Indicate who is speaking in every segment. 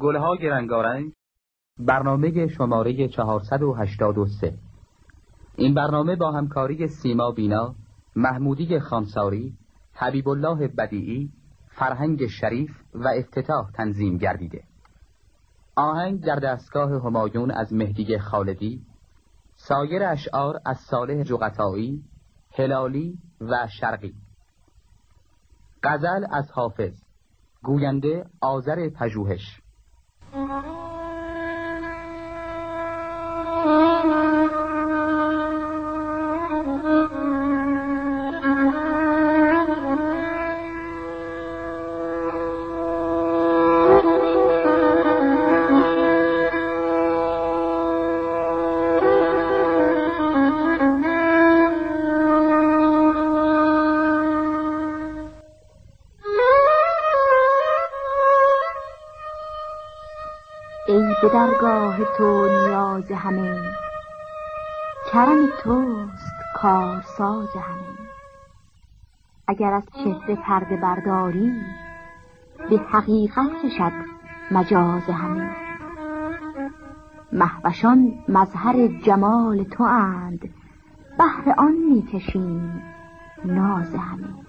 Speaker 1: گلهای رنگارنگ برنامه شماره 483 این برنامه با همکاری سیما بینا، محمودی خانساری، حبیب الله بدیعی، فرهنگ شریف و افتتاح تنظیم گردیده. آهنگ در دستگاه همایون از مهدی خالدی سایر اشعار از صالح جغتایی هلالی و شرقی. غزل از حافظ گوینده آذر پژوهش. به
Speaker 2: درگاه تو نیاز همه کرم توست کارساز همه اگر از چهره پرده برداری به حقیقت کشد مجاز همه محوشان مظهر جمال تو اند بهر آن می‌کشیم ناز همه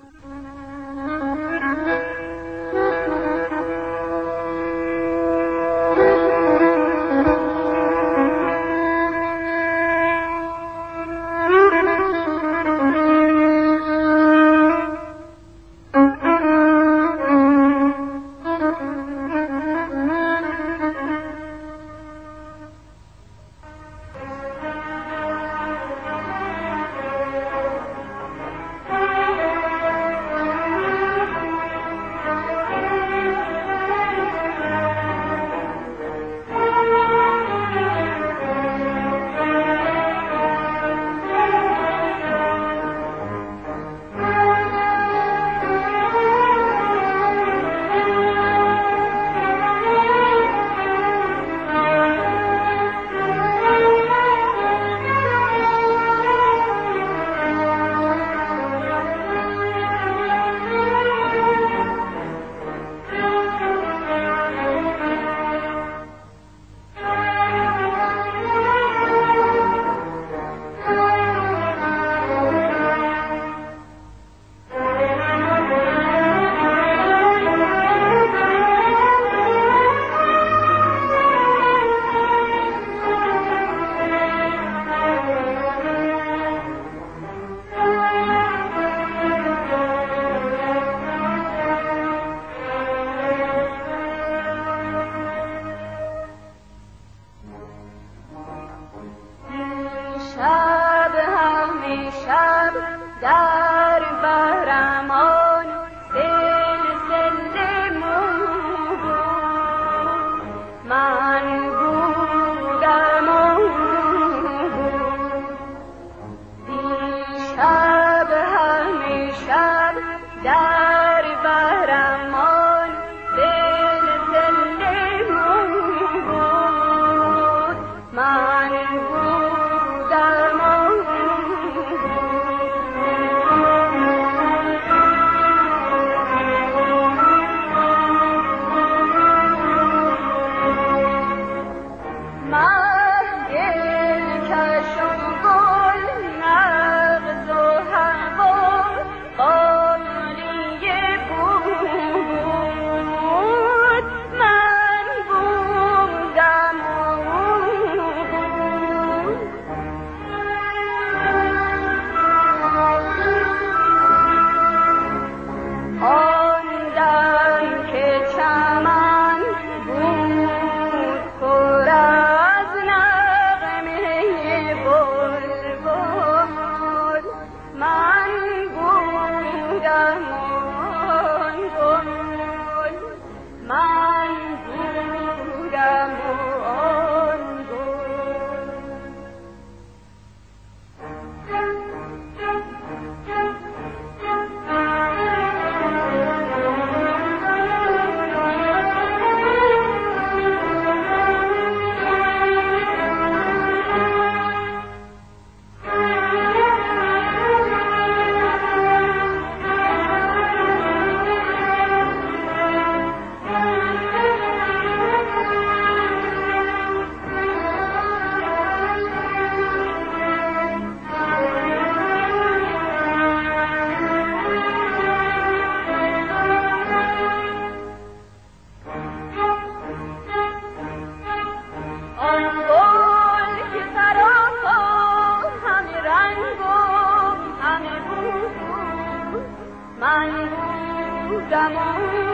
Speaker 3: 아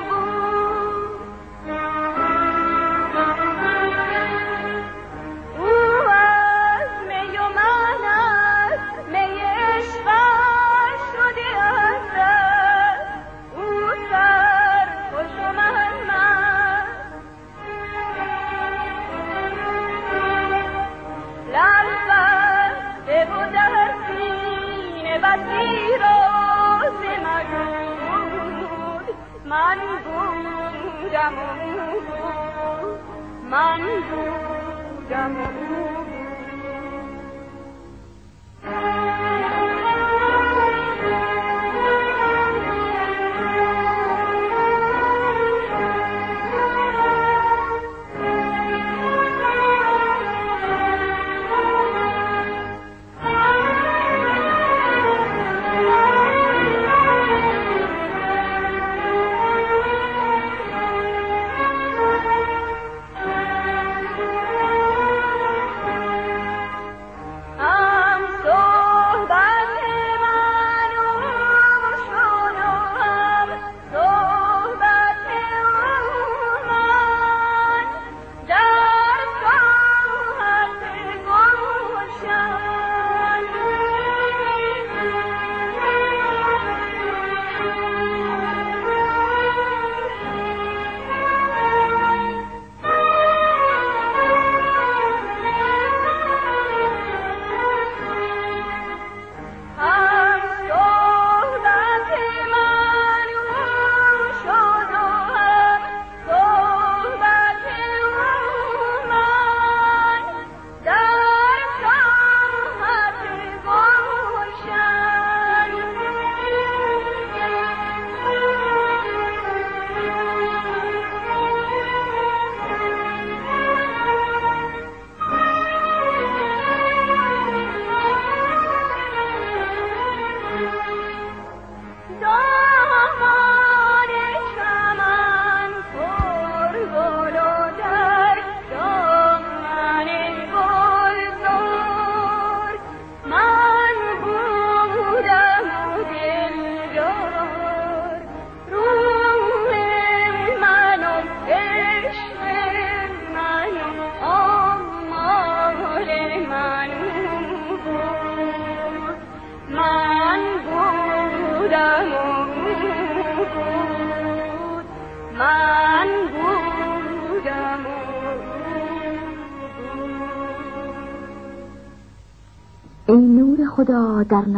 Speaker 3: Mandu jamu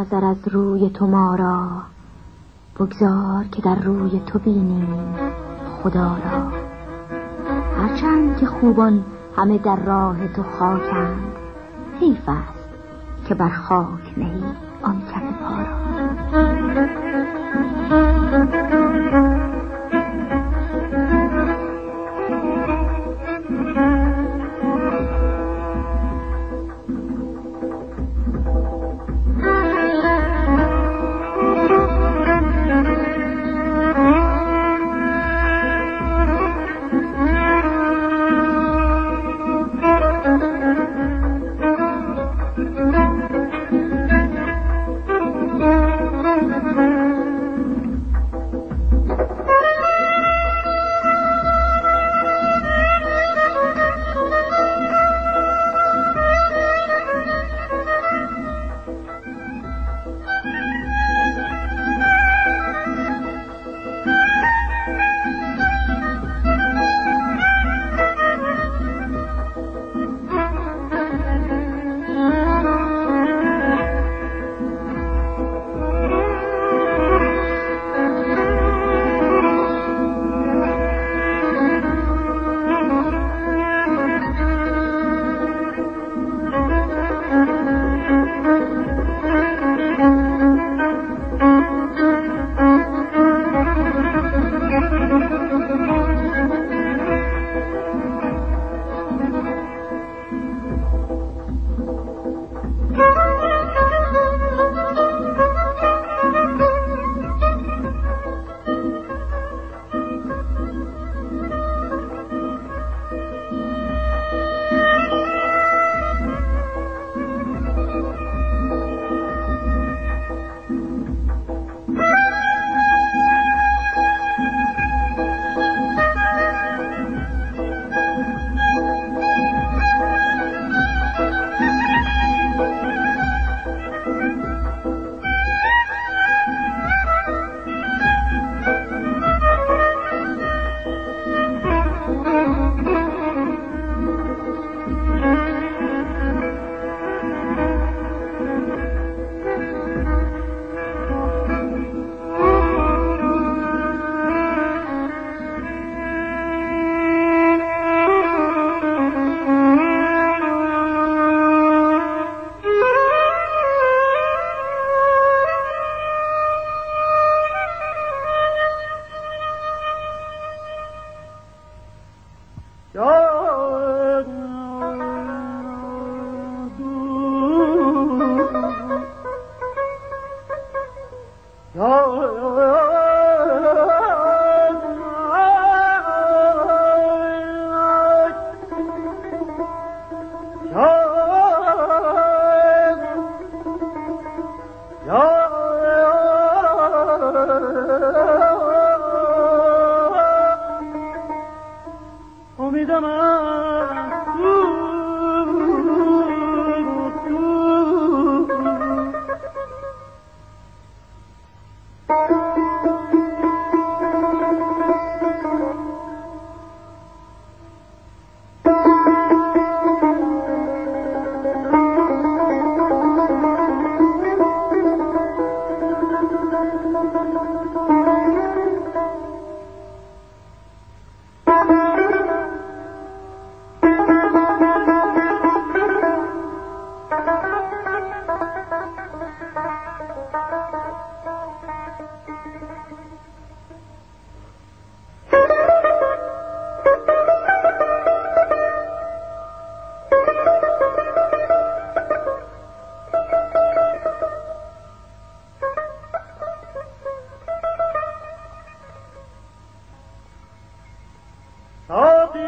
Speaker 2: نظر از روی تو ما را. بگذار که در روی تو بینیم خدا را. هرچند که خوبان همه در راه تو خاکند حیف است که بر خاک نهی آن کف پا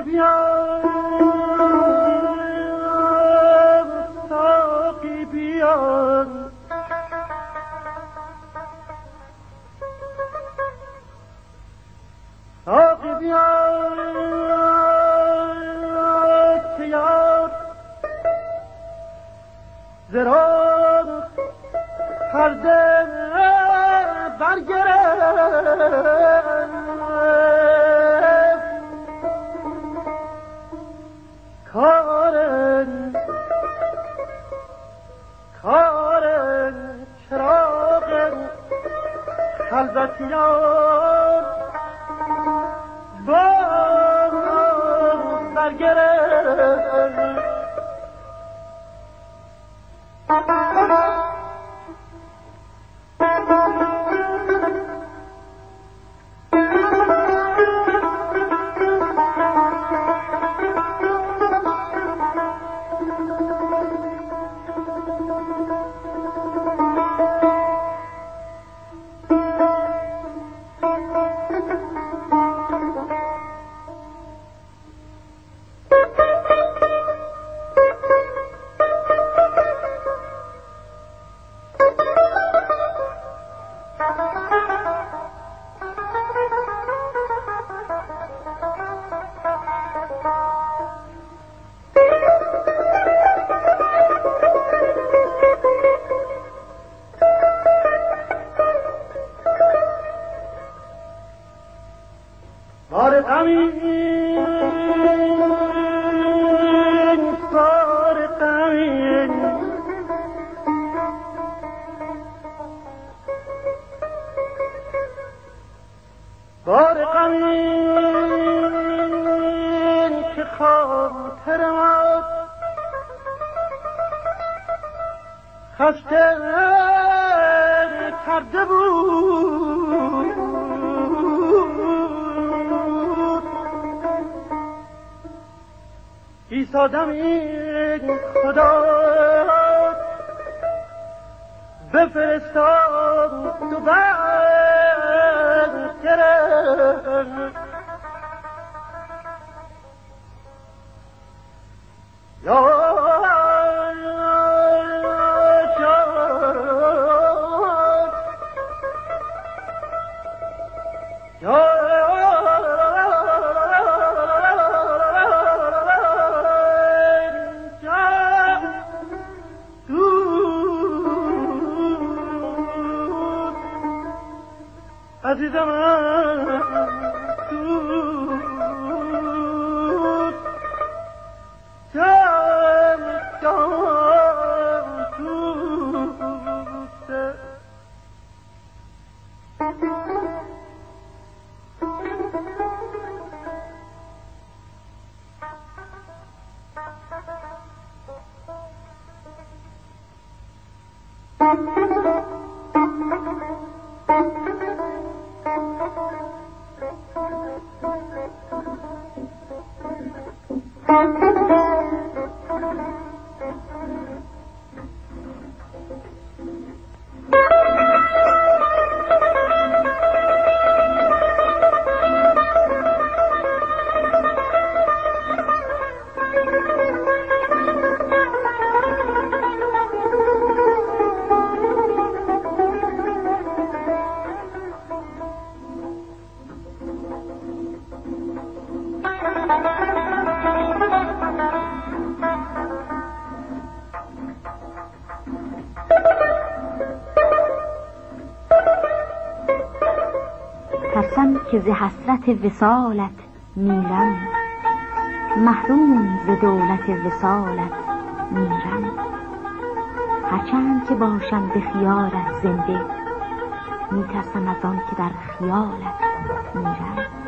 Speaker 4: Adios! محترمات خسته کرده بود. ایستادم این خدا بفرستاد و برگرد عزیزم
Speaker 2: که ز حسرت وسالت میرم. محروم ز دولت وسالت میرم. هرچند که باشم به خیالت زنده میترسم از آن که در خیالت میرم.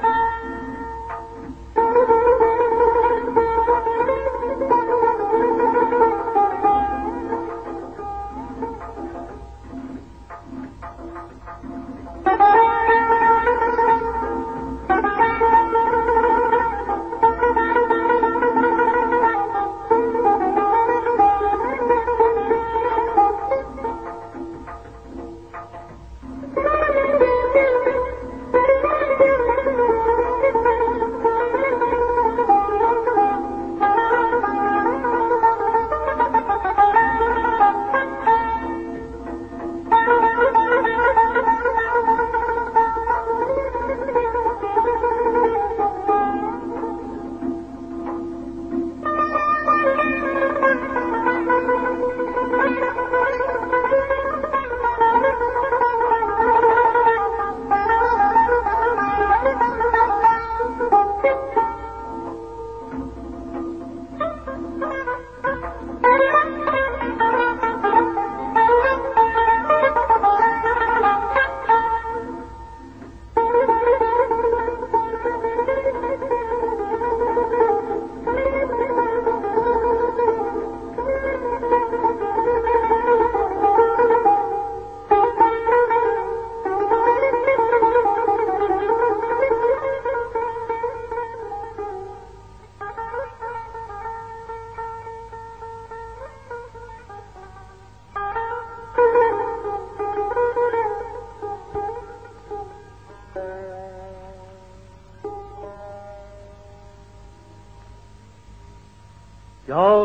Speaker 4: هر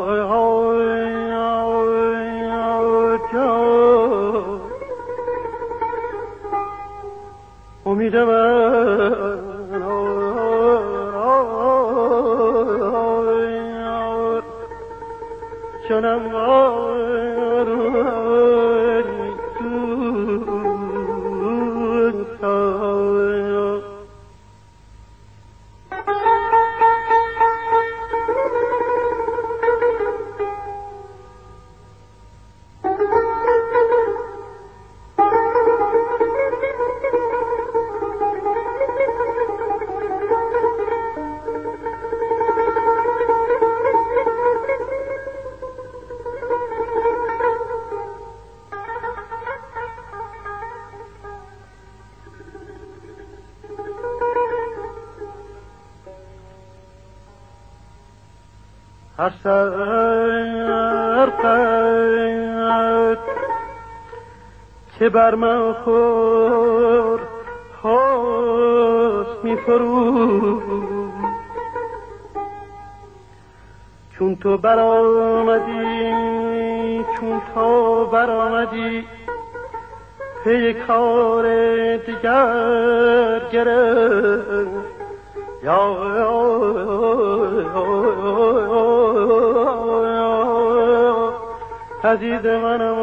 Speaker 4: سر قد که بر من خور حس می چون تو برآمدی چون تو برآمدی پی کار دیگر گرفت. عزیز منم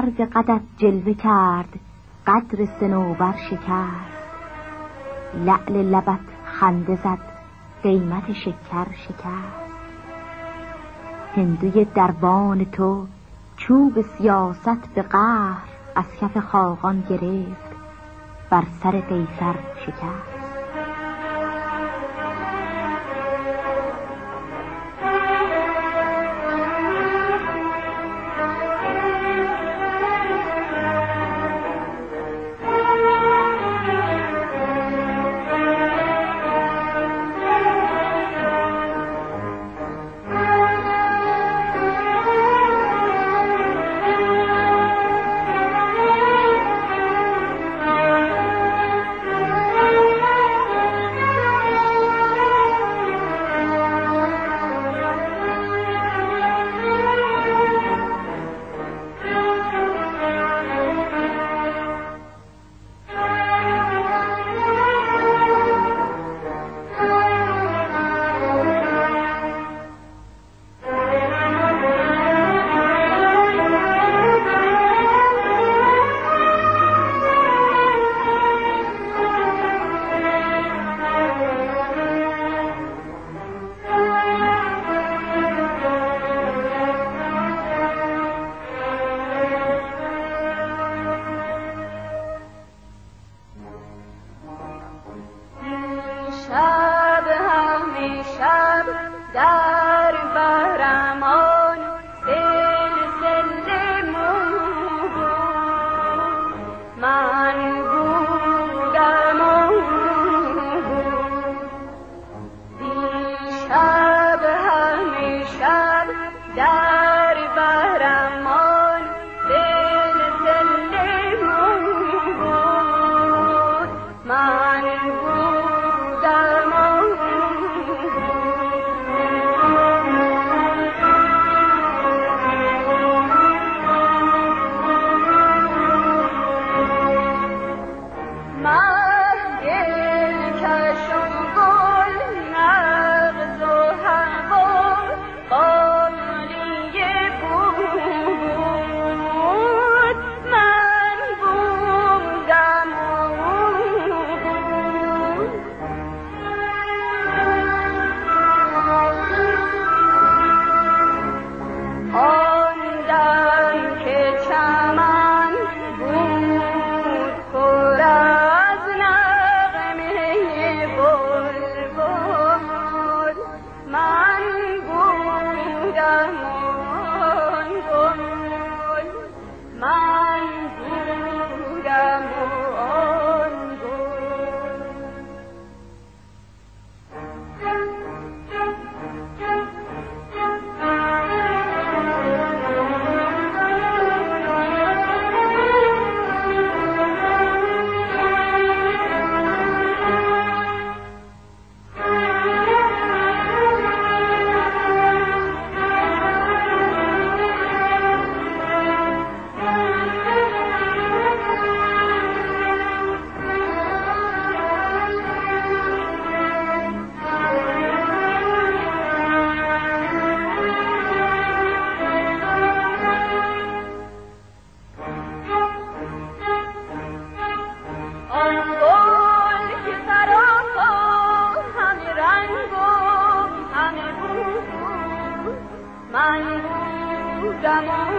Speaker 2: سرد قدت جلوه کرد قدر سنوبر شکست لعل لبت خنده زد قیمت شکر شکست هندوی دربان تو چوب سیاست به قهر از کف خاقان گرفت بر سر قیصر شکست
Speaker 3: Mama.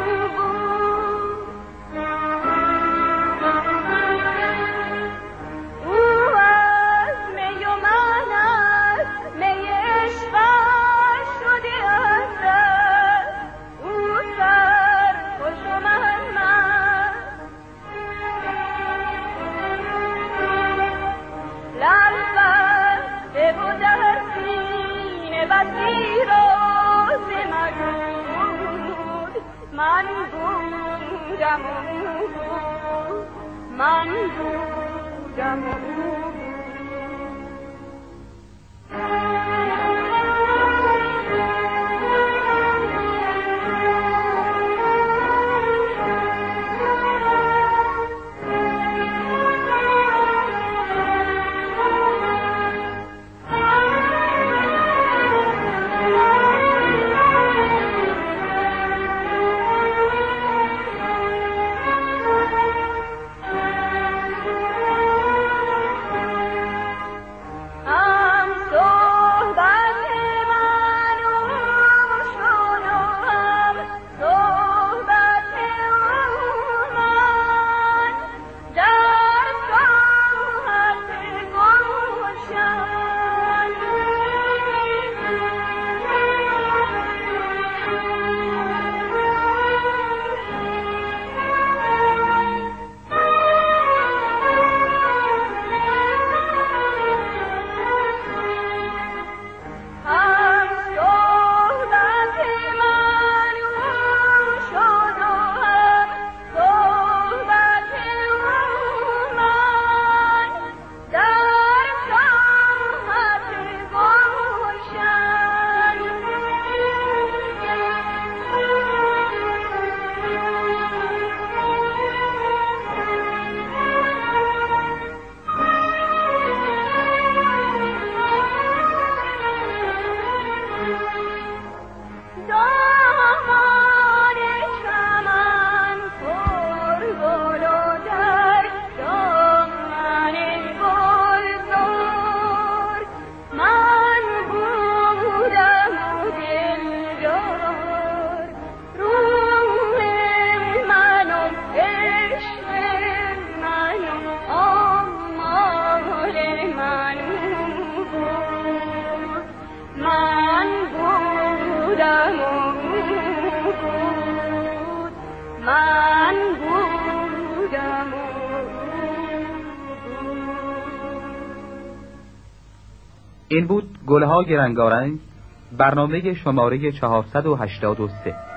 Speaker 1: گلهای رنگارنگ برنامه شماره 483